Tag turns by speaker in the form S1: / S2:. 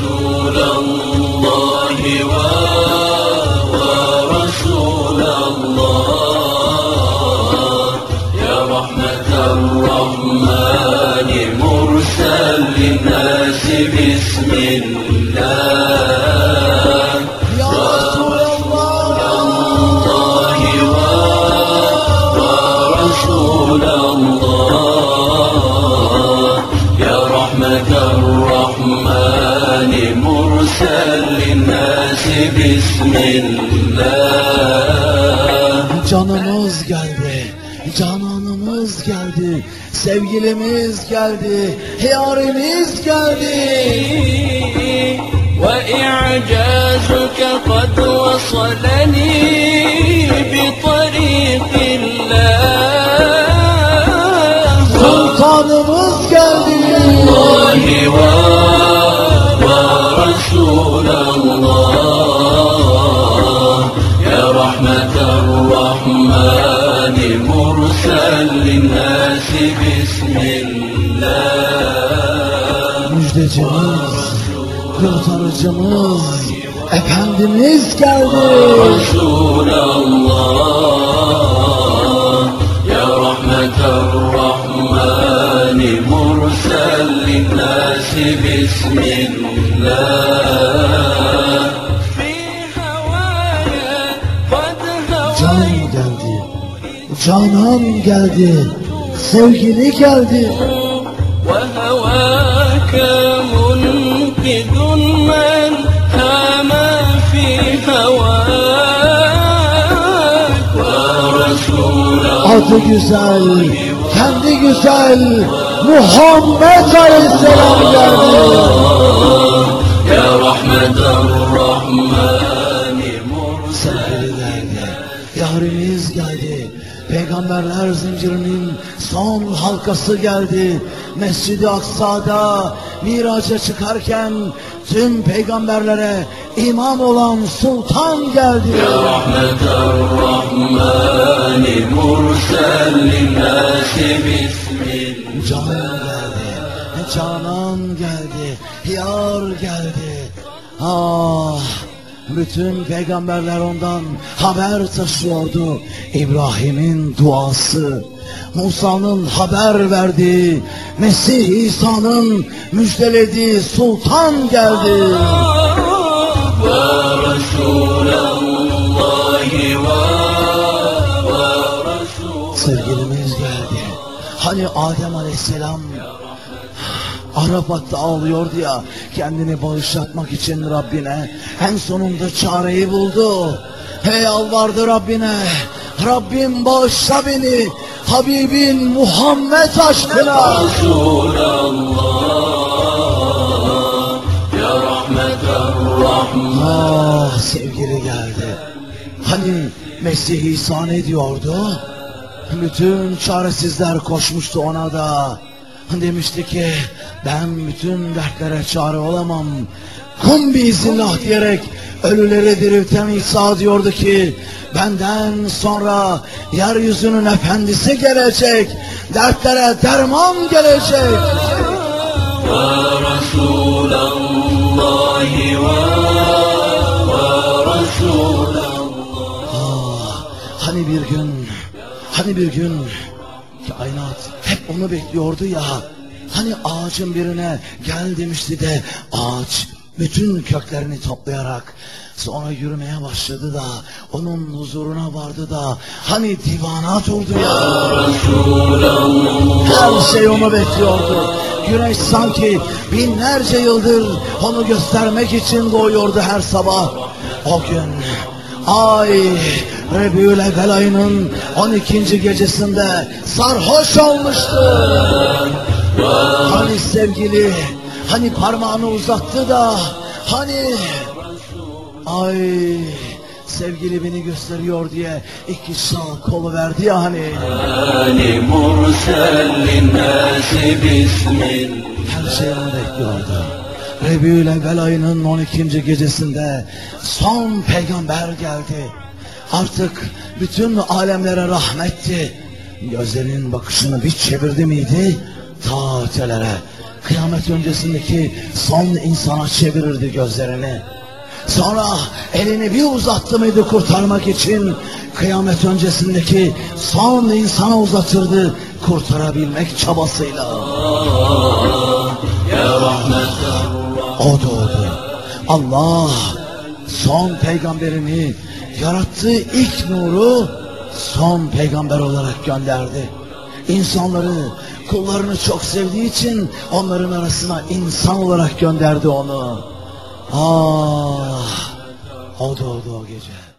S1: رسول الله ورسول الله. يا رحمة الرحمن مرسل للناس بسم الله. billah
S2: Canımız geldi Cananımız geldi Sevgilimiz geldi Hiyarimiz geldi.
S1: Ve i'cazuke kad vasaleni. الرحمن مرسل للناس بسم الله
S2: Müjdecimiz, kurtarıcımız, Efendimiz geldi.
S1: رسول الله يا رحمة الرحمن مرسل للناس
S2: Canan geldi, sevgili geldi. Adı güzel, kendi güzel, Muhammed Aleyhisselam geldi.
S1: Ya Rahmeten
S2: Rahman. Sevgilerle, yarimiz geldi. Peygamberler zincirinin son halkası geldi. Mescid-i Aksa'da miraca çıkarken tüm peygamberlere imam olan sultan geldi.
S1: Ya rahmeter rahmani murselin nasi bismillah.
S2: Canan geldi, canan geldi, hiyar geldi. Ah bütün peygamberler ondan haber taşıyordu. İbrahim'in duası, Musa'nın haber verdiği, Mesih İsa'nın müjdelediği sultan geldi. Sevgilimiz geldi. Hani Adem Aleyhisselam Arafat'ta ağlıyordu ya kendini bağışlatmak için Rabbine. En sonunda çareyi buldu. Hey yalvardı Rabbine. Rabbim bağışla beni. Habibin Muhammed aşkına. Ah sevgili geldi. Hani Mesih İsa ne diyordu? Bütün çaresizler koşmuştu ona da. Demişti ki ben bütün dertlere çare olamam. Kum bir izinlah diyerek ölüleri dirilten İsa diyordu ki benden sonra yeryüzünün efendisi gelecek. Dertlere derman gelecek.
S1: Ya
S2: Resulallah Hani bir gün, hani bir gün kainat onu bekliyordu ya. Hani ağacın birine gel demişti de ağaç bütün köklerini toplayarak sonra yürümeye başladı da onun huzuruna vardı da hani divana durdu ya. Her şey onu bekliyordu. Güneş sanki binlerce yıldır onu göstermek için doğuyordu her sabah. O gün Ay Rebiül Evvel ayının 12. gecesinde sarhoş olmuştu. Hani sevgili, hani parmağını uzattı da, hani... Ay sevgili beni gösteriyor diye iki sağ kolu verdi ya hani.
S1: hani Ali Mursellin
S2: Her şeyini bekliyordu. Rebiül Evvel ayının 12. gecesinde son peygamber geldi. Artık bütün alemlere rahmetti. Gözlerinin bakışını bir çevirdi miydi? ta ötelere, kıyamet öncesindeki son insana çevirirdi gözlerini. Sonra elini bir uzattı mıydı kurtarmak için kıyamet öncesindeki son insana uzatırdı kurtarabilmek çabasıyla. O doğdu. Allah son peygamberini yarattığı ilk nuru son peygamber olarak gönderdi. İnsanları, kullarını çok sevdiği için onların arasına insan olarak gönderdi onu. Ah, o doğdu o gece.